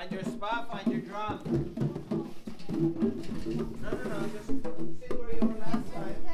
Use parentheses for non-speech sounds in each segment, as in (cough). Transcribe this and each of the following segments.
Find your spot, find your drum. No, no, no, just sit where you were last time.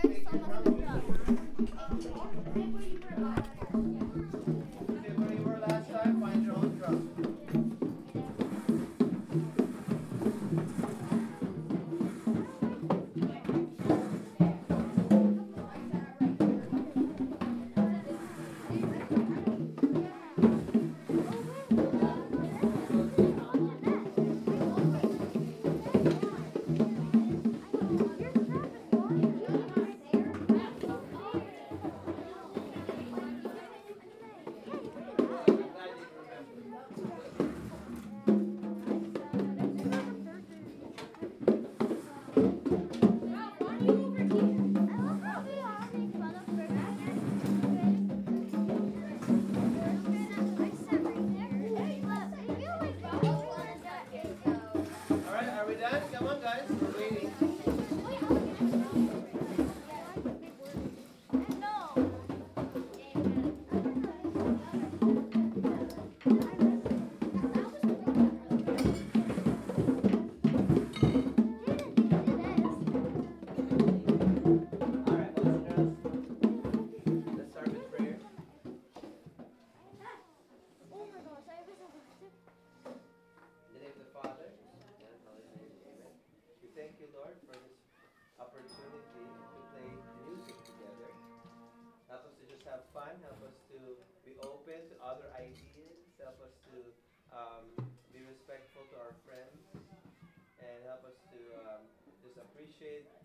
appreciate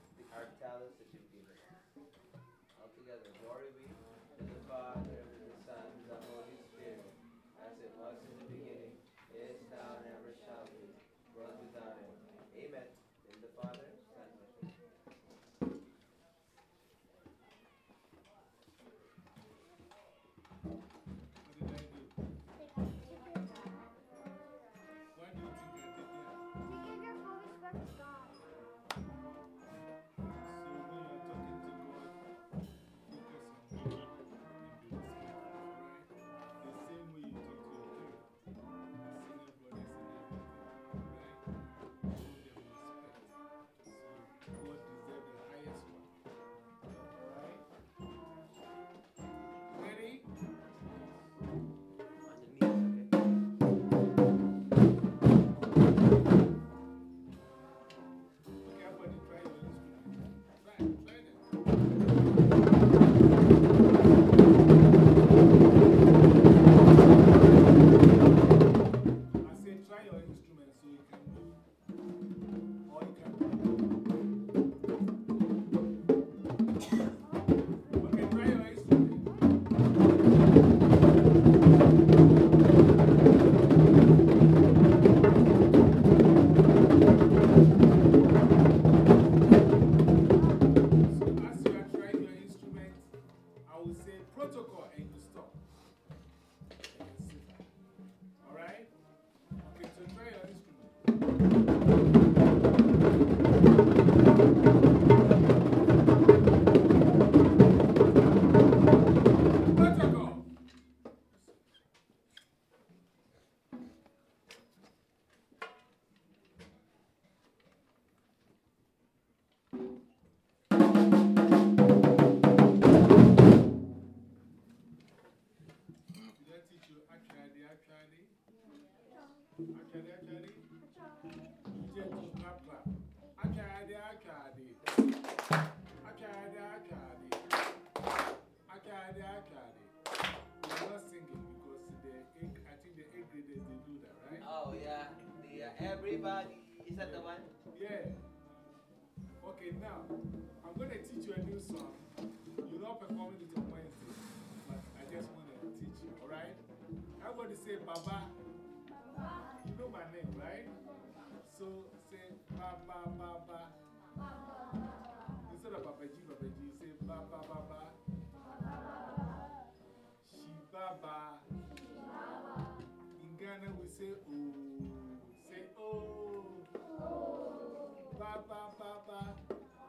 Baba Baba.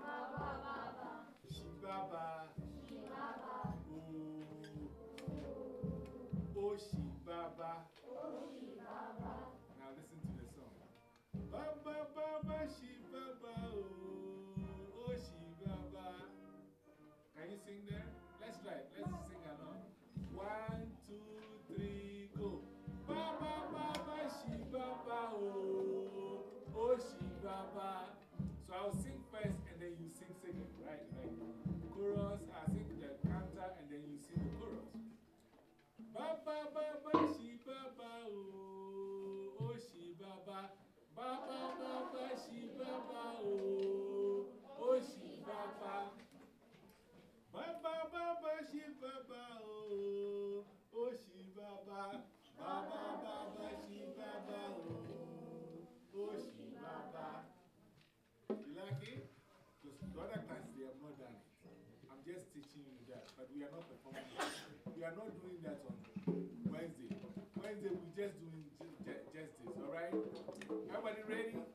Baba Baba. Shibaba. Shibaba. Ooh. Oshibaba. Oshibaba. Now listen to the song. Baba Baba Shibaba. bàbá bá ṣì bàbá o ó ṣì bàbá bàbá bàbá ṣì bàbá o ó ṣì bàbá bàbá bàbá ṣì bàbá o ó ṣì bàbá bàbá bàbá ṣì bàbá o ó ṣì bàbá. You like it? The other class, they have not done it. I'm just teaching you that, but we are not performing that. We are not doing that on Valentine's Day, we just doing justice, all right? Everybody ready?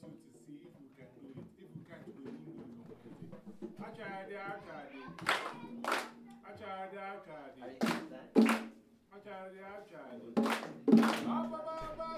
want you to see if you can do it. If you can't do it, you will complete it. Achadi Achadi. Achadi Achadi. Achadi Achadi. Baba Baba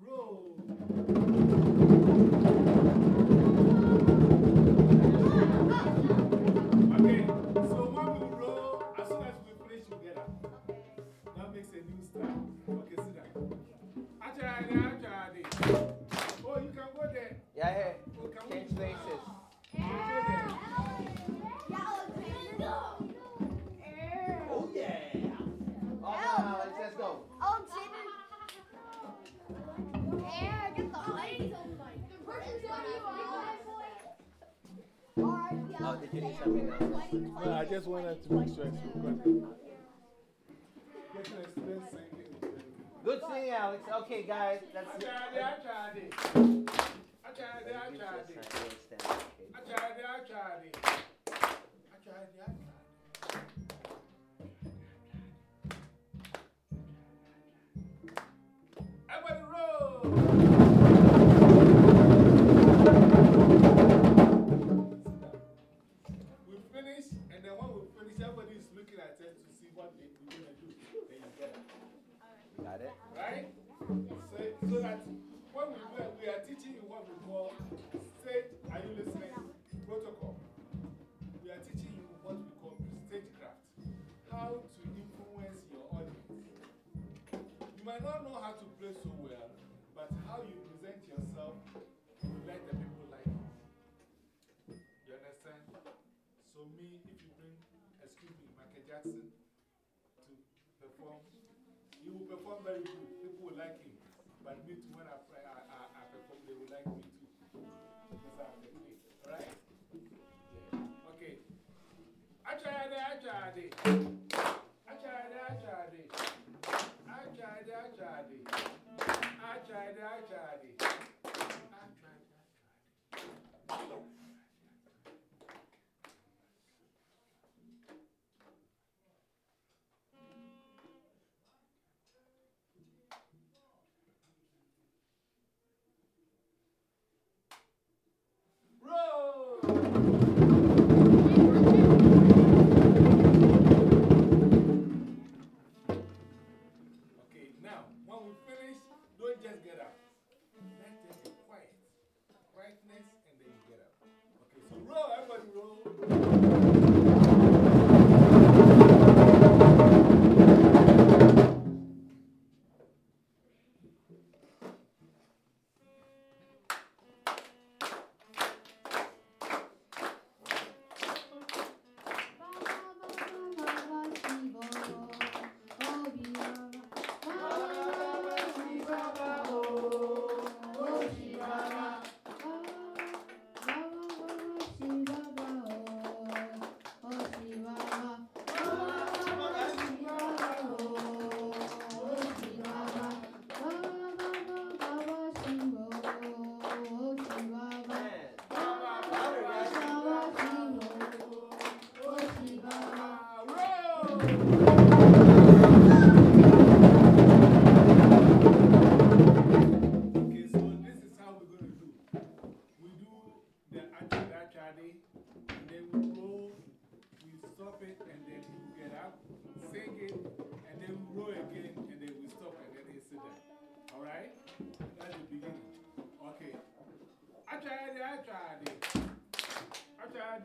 roll. Okay, so when we roll, as soon as we finish, up. That makes a new style. Okay, sit down. I it, I No, I just wanted to make sure it's recorded. Get to. Good thing, Alex. Okay, guys. That's I it. tried it, I tried it. I tried it, I tried it. sign here, stand up, okay? I tried it, I tried it. I tried it, I tried So, that when we, it, we are teaching you what we call stage, are you listening? Protocol. We are teaching you what we call stagecraft. How to influence your audience. You might not know how to play so well, but how you present yourself will let the people like you. You understand? So, me, if you bring, excuse me, Michael Jackson to perform, he will perform very good. People will like him. But me too, when I, Achade tried it. I tried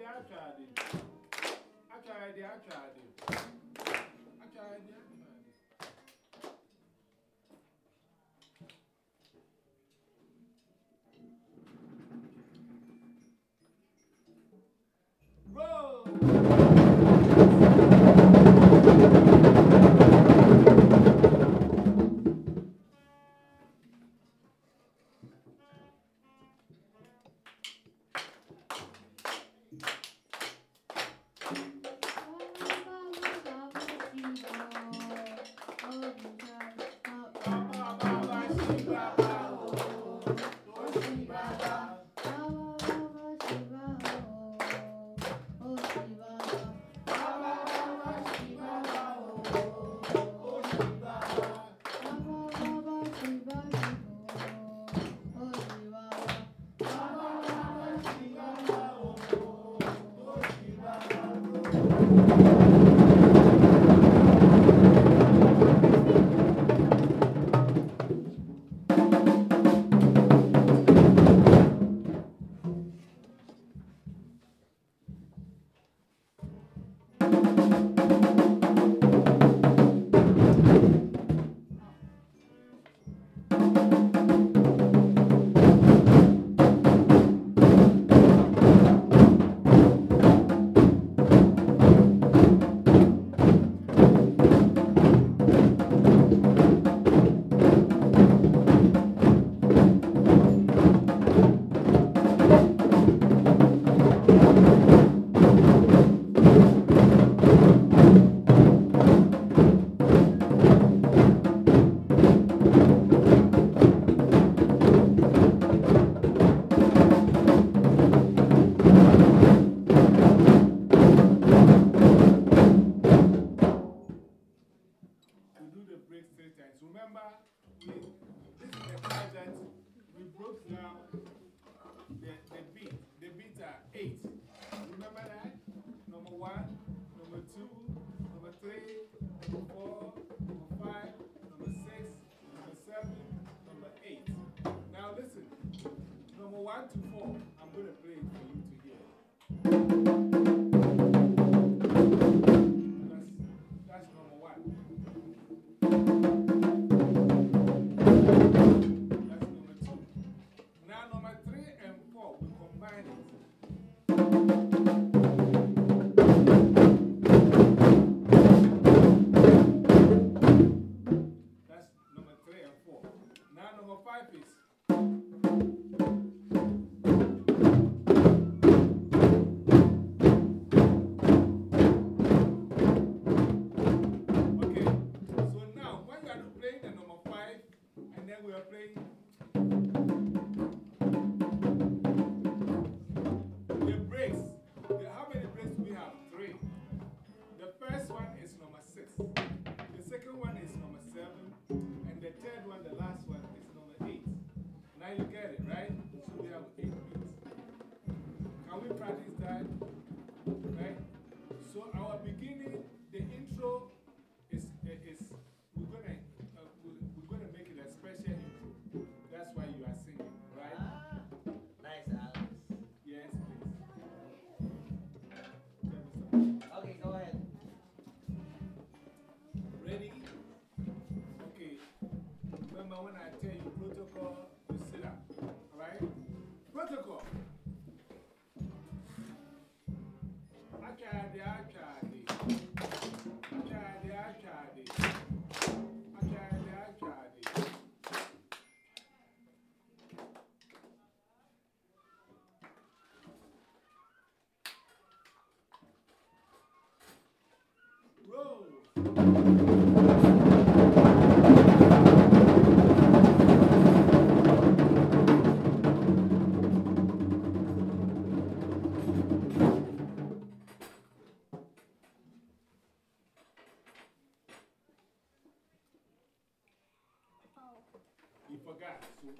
it, I tried Roll! to play it for you to hear.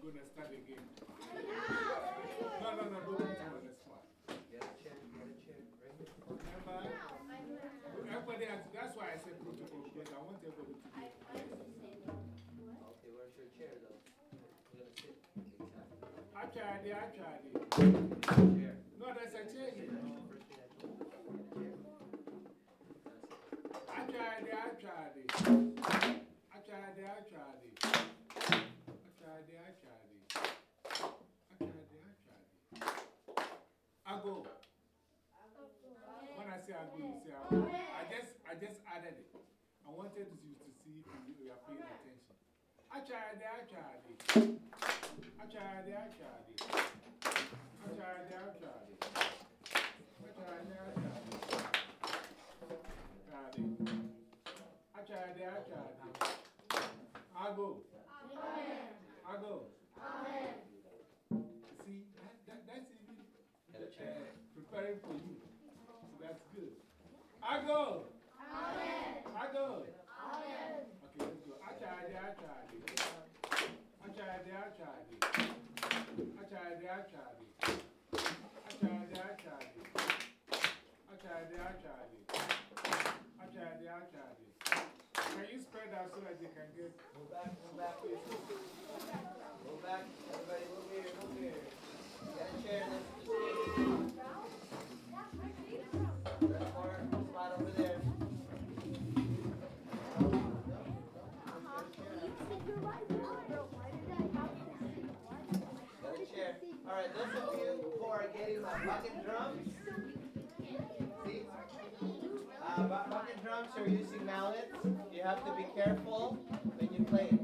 we're going to start again. No, no, no, don't on Everybody has, that's why I said protocol, because I want everybody to be. Okay, where's your chair though? I tried it, I tried it. No, that's a chair. I tried it, I tried it. I tried it, I tried it. When I say I go, you say I go. I just, I just added it. I wanted you to see if you are paying attention. I tried I tried it. I tried it, I tried it. I tried it, I tried it. I go. Amen. I go. Amen. Okay, let's go. I tried it, I tried it. I tried it, I tried it. I tried it, I tried it. I tried it, I tried it. I tried it, I tried it. I tried it, I tried it. Can you spread out so that they can get. Move back, move back. Move back. Everybody move here, move here. Get a chair next those of you who are getting my bucket drums, see? Uh, bu- bucket drums are using mallets. You have to be careful when you play it.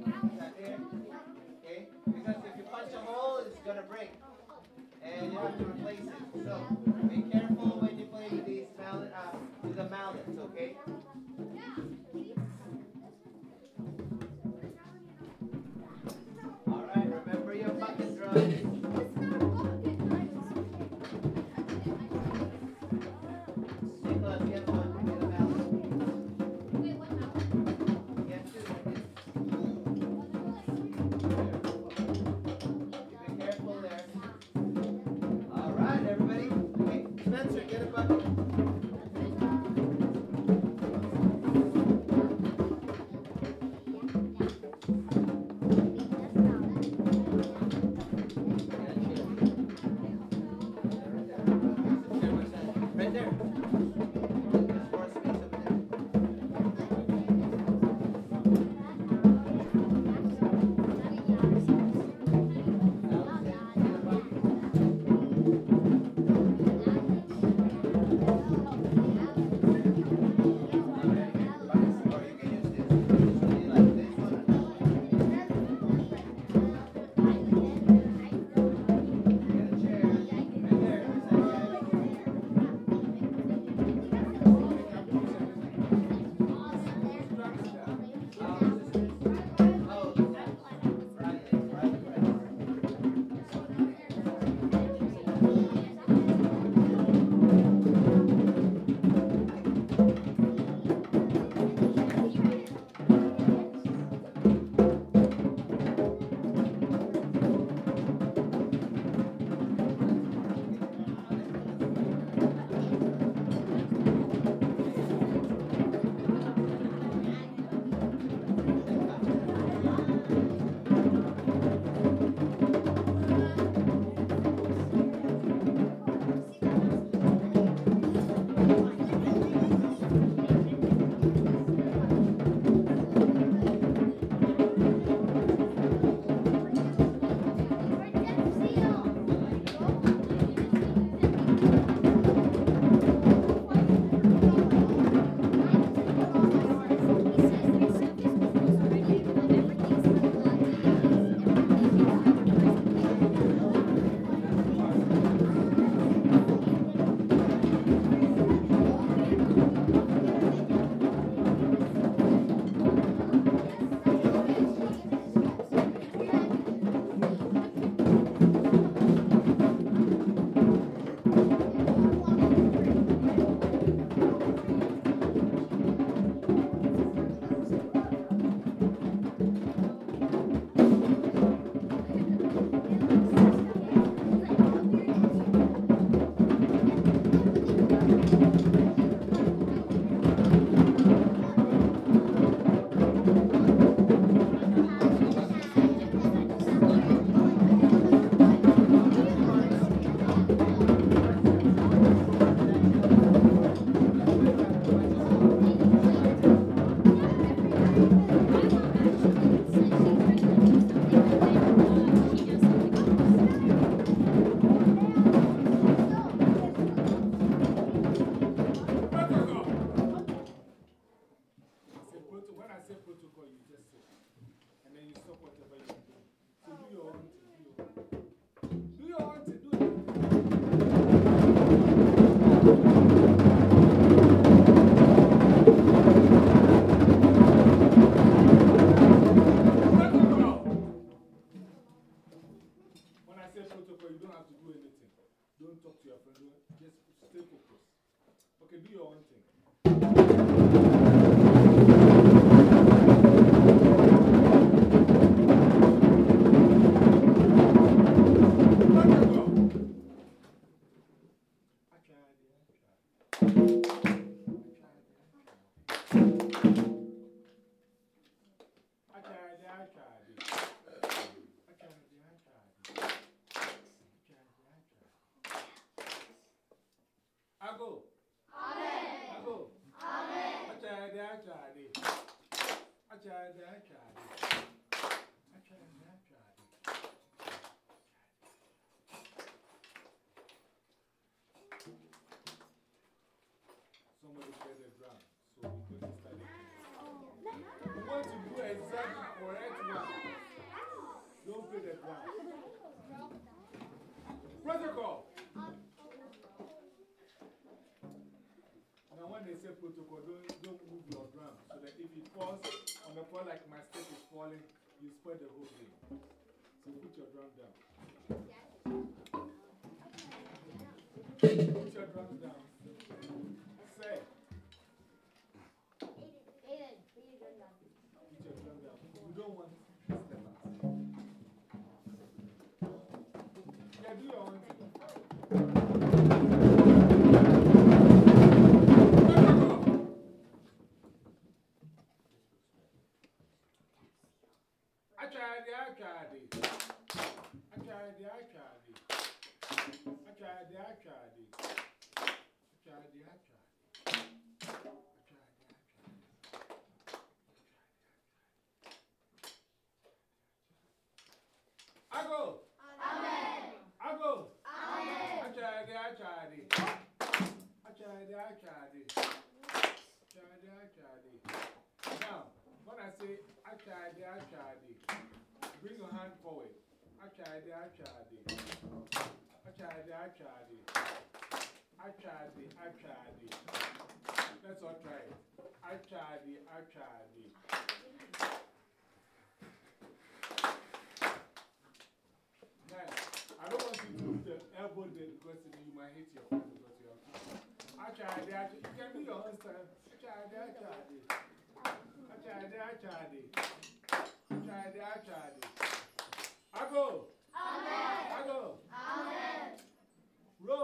Now, when they say protocol, don't, don't move your drum so that if it falls on the floor like my stick is falling, you spoil the whole thing. So put your drum down. Put your drums down. Achadi, achadi. Achadi, achadi. Achadi, achadi. Achadi, achadi. Ago. Amen. Ago. Amen. Achadi, achadi. Achadi, achadi. Achadi, achadi. Now, when I say achadi, achadi, bring your hand forward. Achadi, achadi. Achadi, achadi. Achadi, achadi. Let's all try it. Achadi, achadi. Now, I tried it. Nice. I don't want you to use the elbow there because you might hit your hand because you have Achadi, achadi. You can do your own. Achadi, achadi. Achadi, achadi. Achadi, achadi. Ago. Amen. Ago. Amen. Roll. Ago. Amen. Ago. Amen. So when I'm saying ago, I go. I go.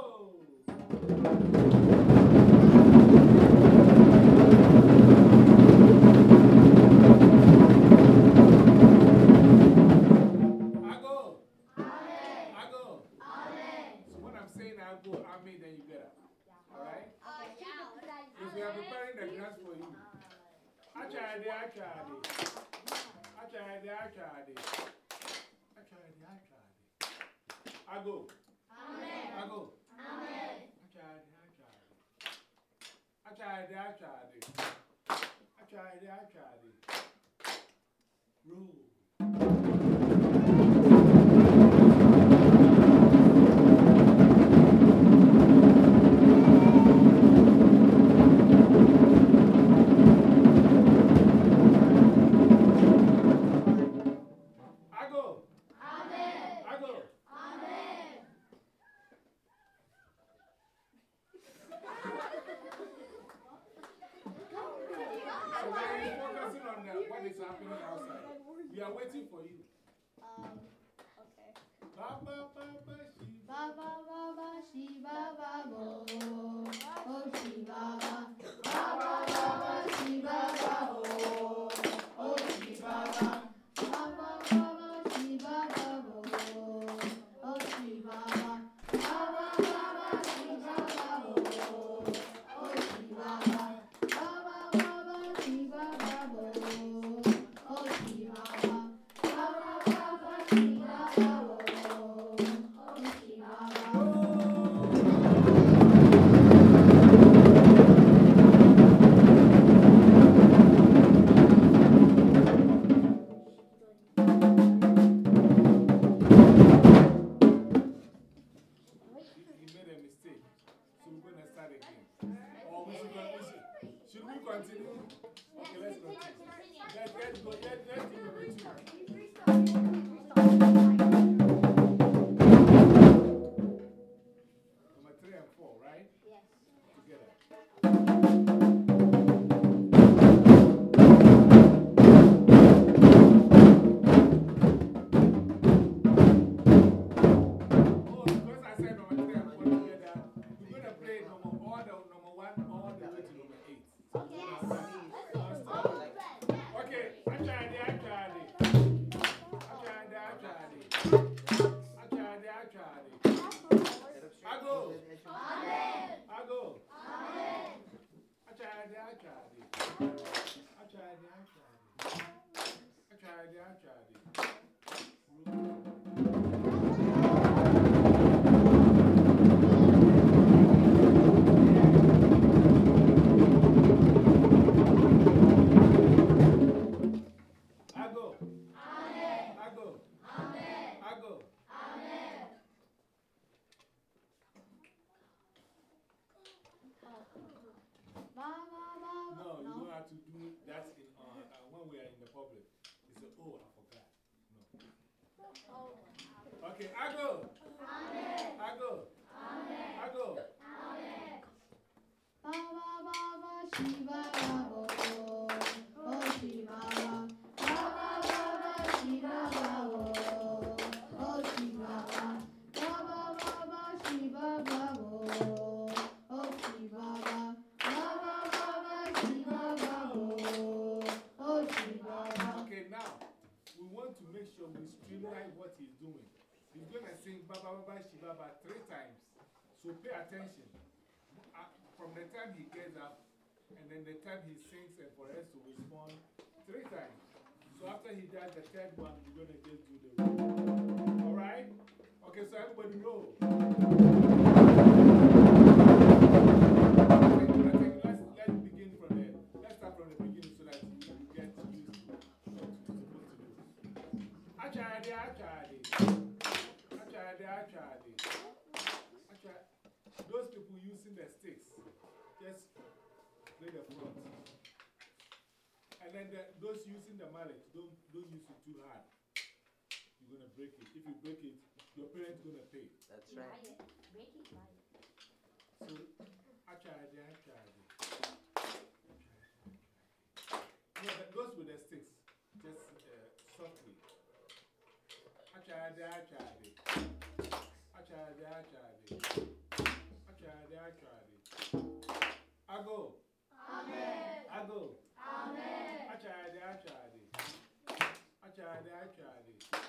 I go. So, when I'm saying I'm good, I mean then you get up. Alright? Uh, yeah. Because we are preparing the grass for you. Achadi, achadi. Achadi, achadi. Achadi, achadi. Ago. Amen. Ago. Amen. Achadi, achadi. Achadi, achadi. Achadi, achadi. Roll. And then the, those using the mallet, don't, don't use it too hard. You're going to break it. If you break it, your parents going to pay. That's right. Break it. So, I tried it, I tried it. Yeah, but those with the sticks, just uh, softly. I tried it, I tried it. I tried it, I tried it. I tried it, I tried it. I go. Amen. I go. Amen. I tried it, I tried it. I tried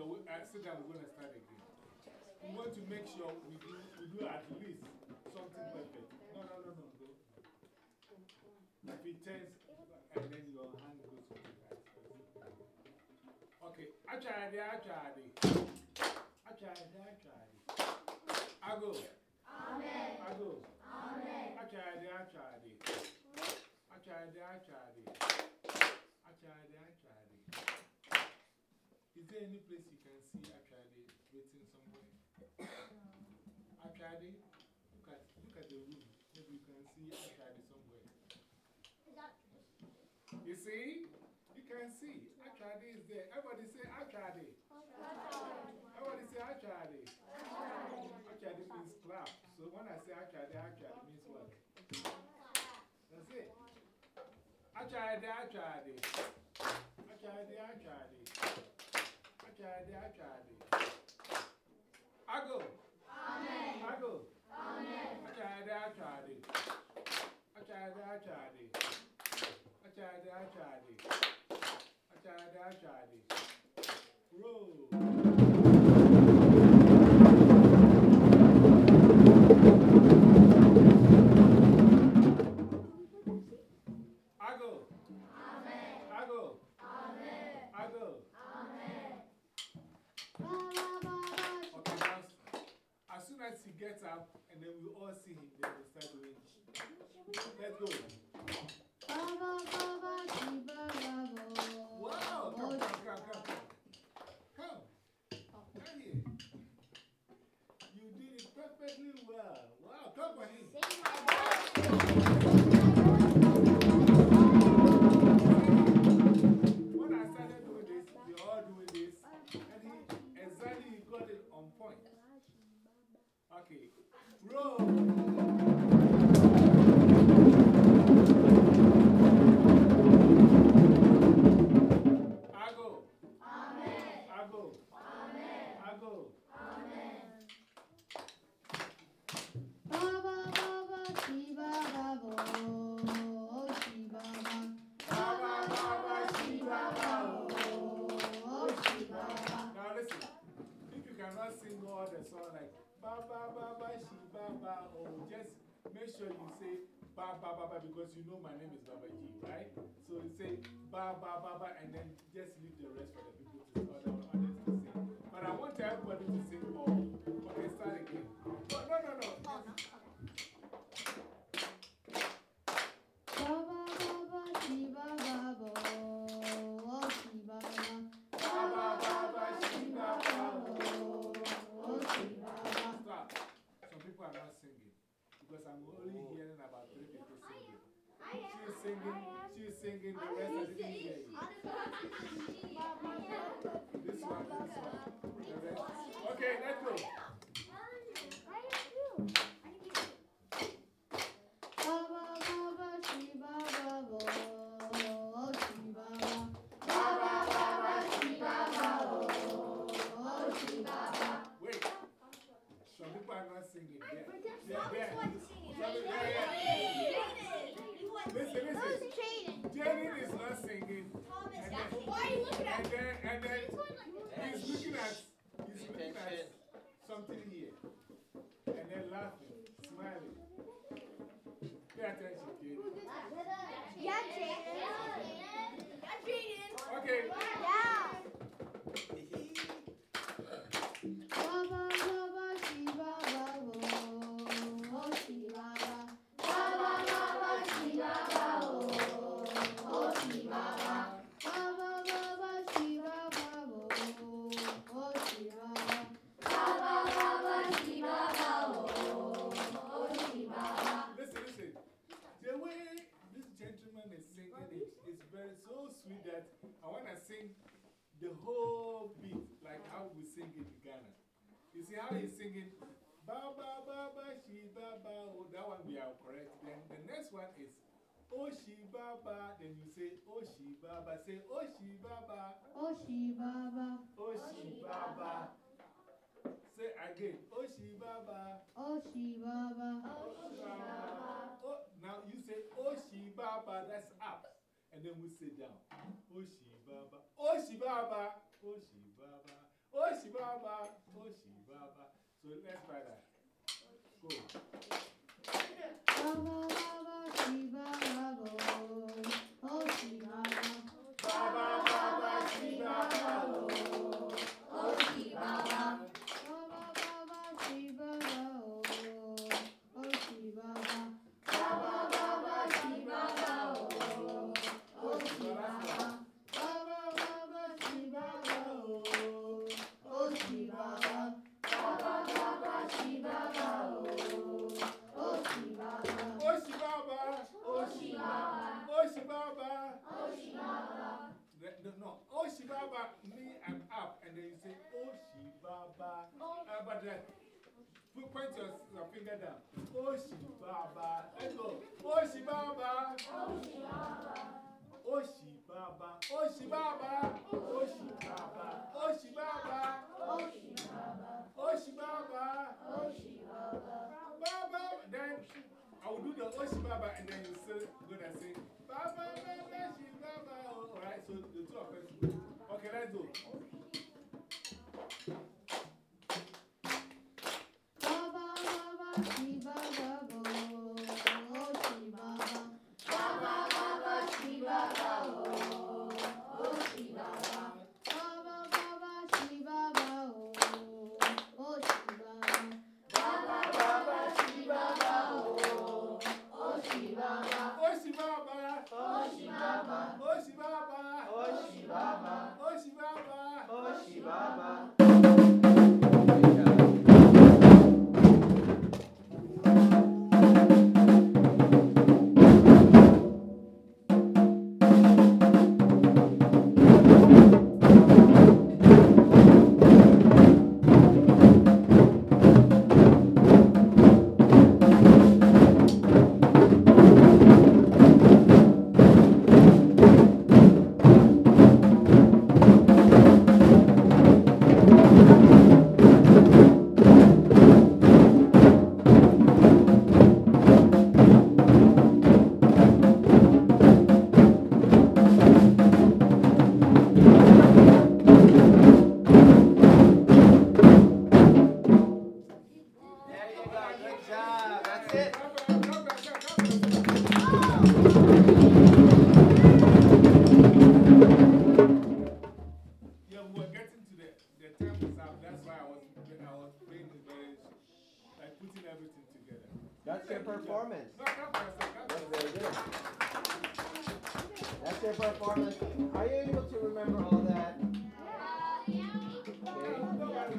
I said that we're going to start again. We want to make sure we do, we do at least something perfect. No, no, no, no. Go. If it turns and then your hand goes to the right. Okay. I tried it, I tried it. I tried it, I tried it. I go. Amen. I go. Amen. I tried it, I tried it. I tried it, I tried it. I tried it, I tried it. Is there any place you can see it written somewhere? (coughs) I. Look at, look at the room. Maybe you can see I somewhere. You see? You can see. It is there. Everybody say I. Everybody say I tried it. I tried it means clap. So when I say I tried it, I tried it means what? That's it. I tried it, I tried it. I tried it, I go. Amen. I go. Amen. I tried it, I tried it. I tried it, I tried it. I tried it, I tried it. I tried it, I tried it. Roll. And then we all see him, then we start doing Let's go. Baba Baba Shiva Babo. Wow! Come, come, come, come, come. Come. Here. You did it perfectly well. Wow, come for him. Sing all the song like ba ba ba ba she ba ba, oh, just make sure you say ba ba ba ba because you know my name is Baba G, right? So you say ba ba ba ba and then just leave the rest for the people to other others to sing. But I want everybody to sing all. Okay, start again. No, no, no, no. Stop. Some people are not singing because I'm only oh. hearing about three people singing. She's singing, she's singing the rest of the DJ. This one, this one. The rest. Okay, let's go. Baba Baba Shiva Baba Oh Shiva Baba Baba Shiva Baba Oh Shiva Wait. Some people are not singing. They're, they're, they're, some- yeah, yeah. Listen, listen. Jaden is not singing. And then, and then, and then he's looking at, he's looking at something here. And then laughing, smiling. Pay attention, Jaden. Okay. Baba Baba Shiva Baba Oh Shiva Baba Baba Shiva Baba Oh Shiva Baba Baba Shiva Baba Oh Shiva Baba Baba Shiva Baba Oh Shiva Listen, listen. The way this gentleman is singing it is very so sweet that I want to sing the whole beat like how we sing it in Ghana. You see how he's singing? Ba ba ba ba shi ba ba. Oh, that one we are correct. Then the next one is Oh shi ba ba. Then you say Oh shi ba ba. Say Oh shi ba ba. Oh Shiva Baba Oh shi ba ba. Say again. Oh shi ba ba. Oh Shiva Baba Oh, now you say Oshi Baba, that's up. And then we sit down. Oshi Baba, Oshi Baba, Oshi Baba, Oshi Baba, Oshi Baba. So let's try that. Go. Baba Baba Shiva Baba Oh Shiva Baba, Baba, Shiva, Baba. Your, your finger down. Oshi Baba. Let's go. Oshi Baba. Oshi Baba. Oshi Baba. Oshi Baba. Oshi Baba. Oshi Baba. Baba. Then I will do the Oshi Baba and then you still gonna say Baba, Baba, Shi Baba. Alright, so the two of us. Okay, let's go. That's your performance. No, come for a second. That's very good. That's your performance. Are you able to remember all that? Okay.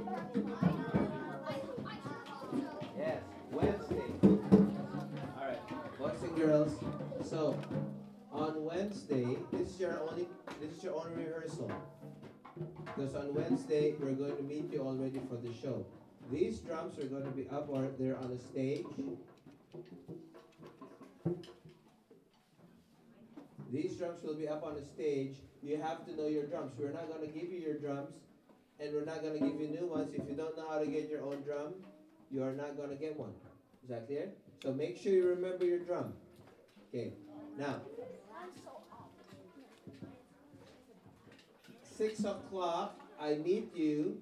Yes, Wednesday. All right, boys and girls, So, on Wednesday, this is your only, this is your only rehearsal. Because on Wednesday, we're going to meet you already for the show. These drums are going to be up or they're on the stage. These drums will be up on the stage. You have to know your drums. We're not going to give you your drums, and we're not going to give you new ones. If you don't know how to get your own drum, you are not going to get one. Is that clear? So make sure you remember your drum. Okay. Now, six o'clock, I meet you.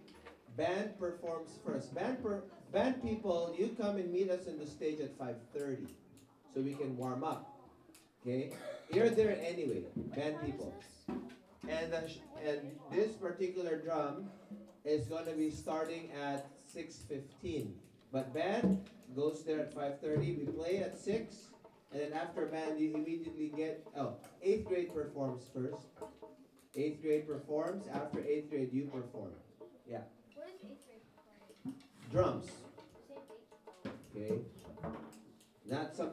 Band performs first. Band per, band people, you come and meet us on the stage at 5:30, so we can warm up. Okay, you're there anyway, band people. And uh, sh- and this particular drum is gonna be starting at 6:15. But band goes there at 5:30. We play at six, and then after band, you immediately get oh, eighth grade performs first. Eighth grade performs. After eighth grade, you perform. Yeah. What is eighth grade? Drums. Same date. Okay. Not some,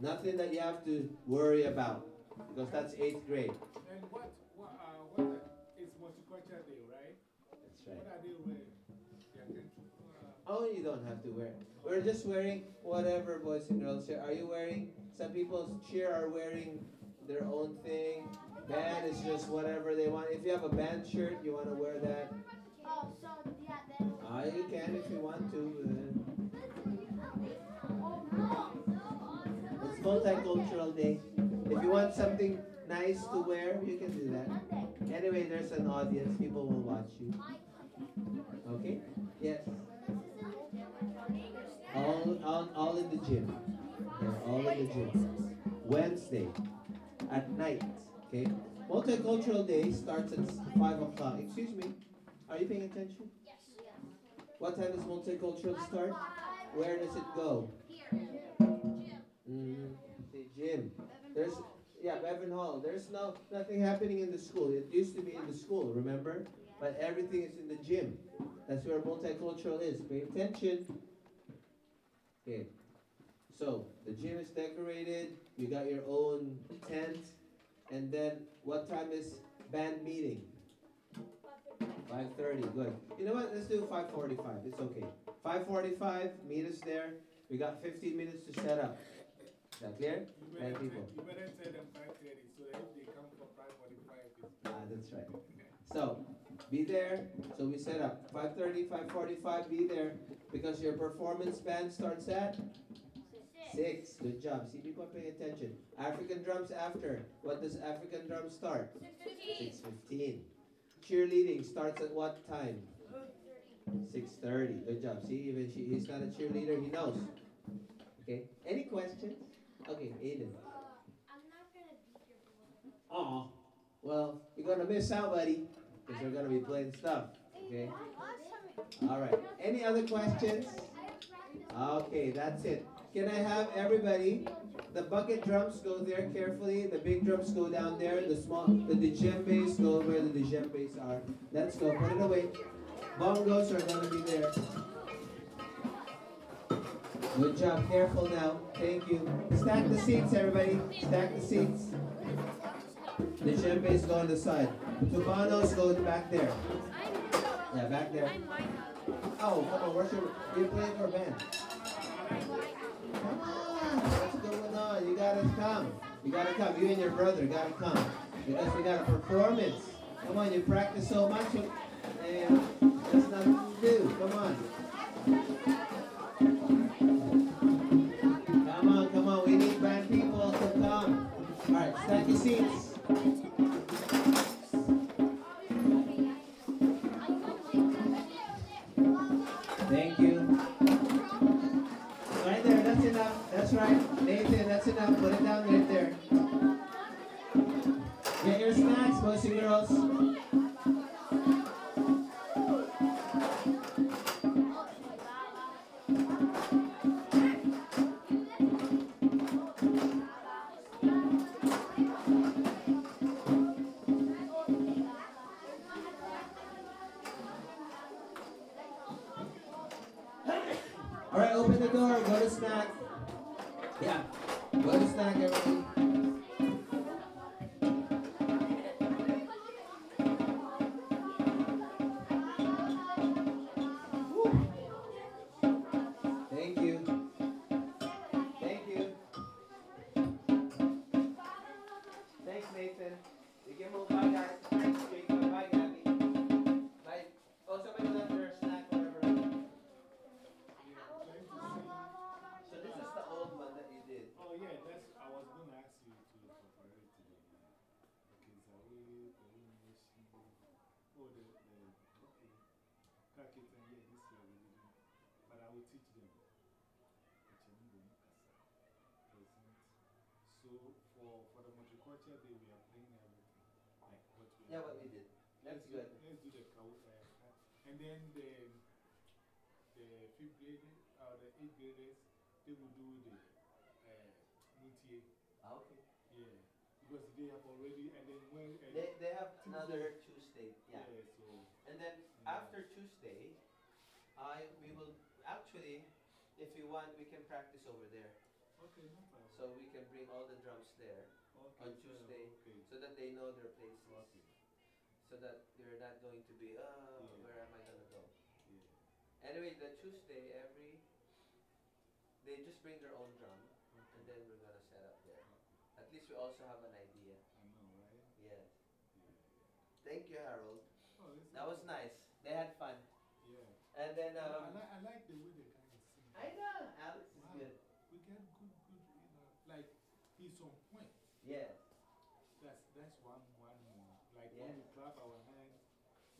nothing that you have to worry about because that's eighth grade. And what, what, uh, what, are- it's multicultural day, right? That's What are they wearing? Oh, you don't have to wear. We're just wearing whatever boys and girls cheer. Are you wearing? Some people cheer are wearing their own thing. Band is just whatever they want. If you have a band shirt, you want to wear that. Oh, so yeah, then. Ah, you can if you want to. It's multicultural day. If you want something nice to wear, you can do that. Anyway, there's an audience. People will watch you. Okay? Yes. All, all, all in the gym. They're all in the gym. Wednesday at night. Okay? Multicultural day starts at 5 o'clock. Excuse me. Are you paying attention? Yes. What time does multicultural start? Where does it go? Here. Mm, the gym. There's yeah, Bevan Hall. There's no nothing happening in the school. It used to be in the school, remember? But everything is in the gym. That's where multicultural is. Pay attention. Okay. So the gym is decorated. You got your own tent. And then what time is band meeting? 5:30. Good. You know what? Let's do 5:45. It's okay. 5:45. Meet us there. We got 15 minutes to set up. Is that clear? you better, people. you better tell them five thirty, so that if they come for five forty-five, it's. Ah, that's right. So, be there. So we set up 5:30, 5:45. Be there because your performance band starts at six. Good job. See, people are paying attention. African drums after. What does African drums start? Six fifteen. Cheerleading starts at what time? Six thirty. Good job. See, even she, he's not a cheerleader. He knows. Okay. Any questions? Okay, Aiden. Uh, I'm not gonna be here for one. Aw. Well, you're gonna miss out, buddy, because we're gonna be playing stuff. Okay. All right. Any other questions? Okay, that's it. Can I have everybody? The bucket drums go there carefully. The big drums go down there. The small, the djembes go where the djembes are. Let's go. Put it away. Bongos are gonna be there. Good job. Careful now. Thank you. Stack the seats, everybody. Stack the seats. The djembes go on the side. The tubanos go back there. Yeah, back there. Oh, come on. Where's your? You're playing for a band. Come on, what's going on? You gotta come. You gotta come. You and your brother gotta come. Because we got a performance. Come on, you practice so much. And that's nothing to do. Come on. Go to snack. Yeah, go to snack, everybody. We are playing everything. Like what we Yeah, what we did. That's Let's do-. Let's do the cow. Uh, and then the, the fifth graders, or the eighth graders, they will do the uh, Ah, Okay. Yeah. Because they have already, and then when. Uh, They, they have Tuesday. another Tuesday, yeah. so. And then after Tuesday, I, we will, actually, if you want, we can practice over there. Okay, no problem. So we can bring all the drums there on Tuesday. Okay. so that they know their places. Okay. So that they're not going to be, oh, Yeah. where am I gonna go? Yeah. Anyway, the Tuesday, every, they just bring their own drum, and then we're gonna set up there. At least we also have an idea. I know, right? Yes. Yeah. Thank you, Harold. Oh, That was nice. They had fun. Yeah. And then, I, um, like, I like the way the guy is singing. I know, Alex is Wow. good. We get good, good, you know, like he's on point. Yes. That's that's one one more. Like Yeah. when we clap our hands,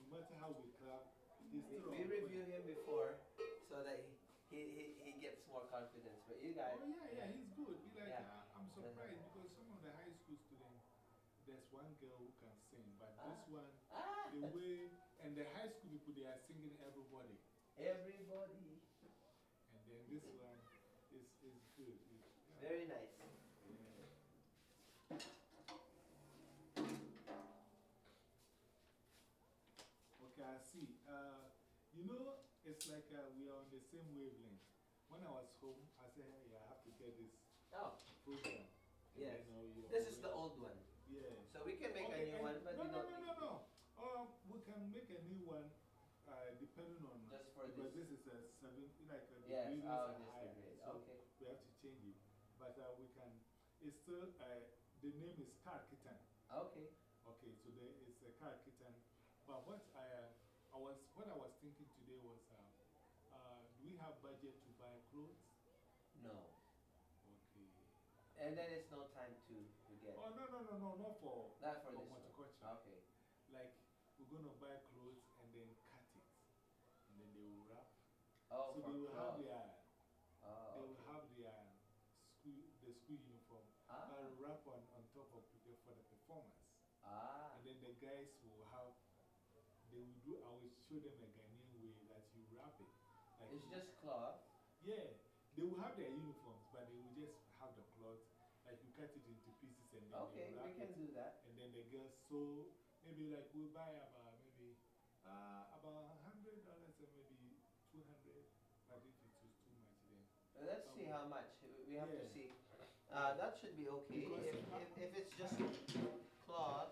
no matter how we clap, We, we review him before so that he, he, he, he gets more confidence. But you guys, Oh yeah, yeah, he's good. He like Yeah. uh, I'm surprised because some of the high school students, there's one girl who can sing, but this Ah. one, ah, the way and the high school people they are singing everybody, everybody. and then this one is is good. It's, yeah. Very nice. Yeah. Okay, I see. Uh, you know, it's like uh, we are on the same wavelength. When I was home, I said, hey, I have to get this Oh, program. Yes. this is the old one. Yeah. So we can make Okay, a new one, but no, we no, no, no, no. Um, we can make a new one uh, depending on. Just for because this. this is a seven, like a Yes, graders oh, are higher, so Okay. we have to change it. But uh, we can, it's still, uh, the name is Car Kitten. Okay. Okay, so there is a car kitten. But what I, uh, I was, what I was thinking today was, uh, uh, do we have budget to buy clothes? No. Okay. And then it's no time to, to get. Oh, no, no, no, no, not for, Not for for this one. Okay. Like, we're gonna buy clothes and then cut it. And then they will wrap. Oh, so they will have their, Oh, they will okay. have their school, the school uniform. Ah. Wrap on, on top of the, for the performance. Ah. And then the guys will have, they will do, I will show them a Ghanaian way that you wrap it. Like It's you- just cloth. Yeah, they will have their uniforms, but they will just have the cloth, like you cut it into pieces and then Okay, they we can do that. And then the girls so, maybe like we buy about maybe uh, about hundred dollars or maybe two hundred. But if it is too much, then. Uh, Let's see how much. We- have to see. Uh, that should be okay. If, if, if it's just cloth,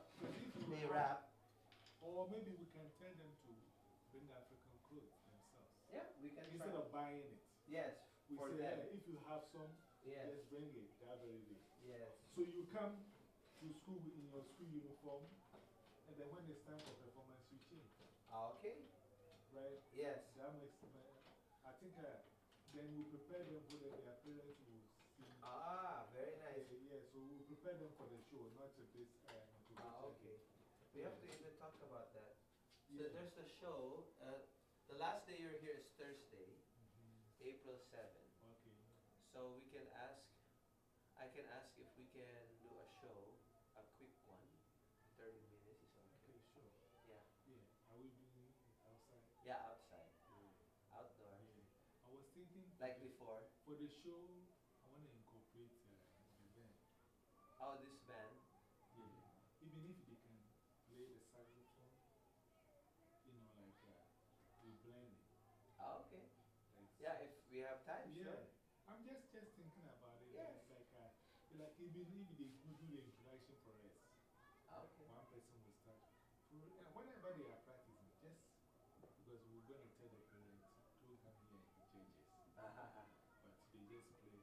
they wrap. Or maybe we can tell them to bring African clothes themselves. Yeah, we can. Instead of buying it. Yes, We for say, hey, if you have some, Yes, just bring it that very day. yes. So you come to school in your school uniform, and then when it's time for performance, you change, Okay, right? yes. That makes I think uh, then we prepare them so that their parents will see. Ah, very nice. yeah, so we prepare them for the show, not to this. Uh, to Ah, okay. We have to even talk about that. So Yeah. there's the show. Uh, the last day you're here is Thursday, Mhm. April 7. Okay. So we can ask, I can ask if we can do a show, a quick one, 30 minutes is okay. Okay, sure. Yeah, Yeah. Are we doing it outside? yeah, outside, Yeah. outdoor, yeah. I was thinking for like before. for the show, I want to incorporate uh, the band. Oh, this band. Yeah. Even if they can play the saxophone, you know, like uh, we blend it. Oh, okay. Like, Yeah, if we have time, yeah. sure. I'm just, just thinking about it. Yes. Like, like, uh, like even if they do do the introduction for us, Okay. one person will start. For, uh, whenever they are practicing, just because we're going to tell the parents, don't come here and be judges. Ah, But they just play.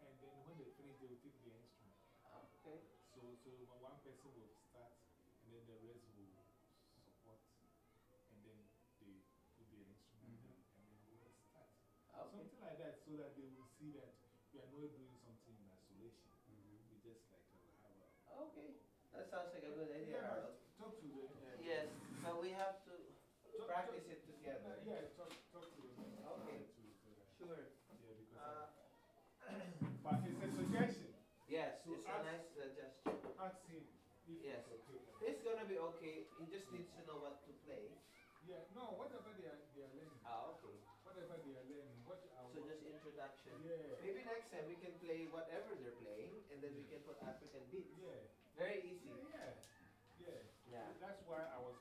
And then when they finish, they will take the instrument. okay. So one person will start, and then the rest will support, and then they put their instrument Mhm. and then we will start. Okay. Something like that, so that they will see that we are not doing something in isolation. Mhm. We just like uh, have a. Okay. That sounds like a good idea, Yeah, Harold. Talk to the. Uh, Yes, so we have to talk- practice talk- it together. Yeah, talk, talk to them. If Yes. it's gonna be okay. He just needs to know what to play. Yeah, no, whatever they are, they are learning. Ah, okay. Whatever they are learning. What I So just introduction. Yeah. Maybe next time we can play whatever they're playing and then we can put African beats. Yeah. Very easy. Yeah, yeah. Yeah. Yeah. That's why I was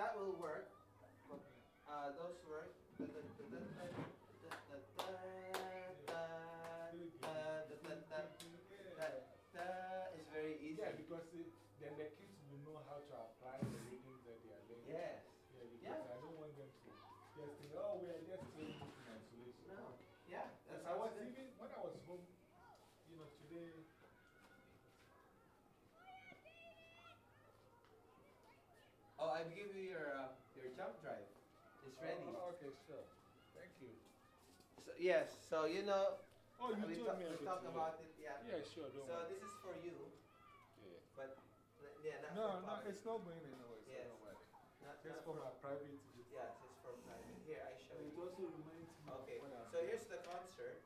that will work. Uh, those work. That is very easy. Yeah, because it, then the kids will know how to apply the reading that they are learning. Yes. Yeah, because yeah. I don't want them to just think, oh, we are just doing this in isolation. No. Yeah. That's I was even, when I was home, you know, today. I give you your uh, your jump drive. It's ready. Oh, okay, sure. Thank you. So, yes. So you know. Oh, you we told talk, me we everything. talk about it. Yeah. Yeah, sure, don't So worry. this is for you, Yeah. but n- yeah, not No, for no, it's not going anywhere, so Yes. don't worry. Not, Just not for my private use. Yeah, it's for private. Here, I show It you. also reminds me Okay. of So here's the concert,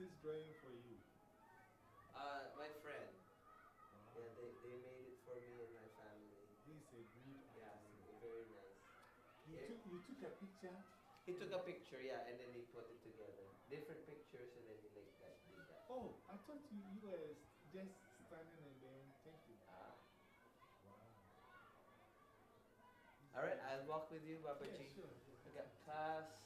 this drawing for you? Uh, my friend. Yeah, they, they made it for me and my family. He's a good Yeah, very nice. You, Yeah. took, you took a picture? He took a picture, yeah, and then he put it together. Different pictures, and then he like that, did that. Oh, I thought you, you were just standing and then thank you. Ah. Wow. All right, I'll walk with you, Baba Yeah, G. sure. I got class.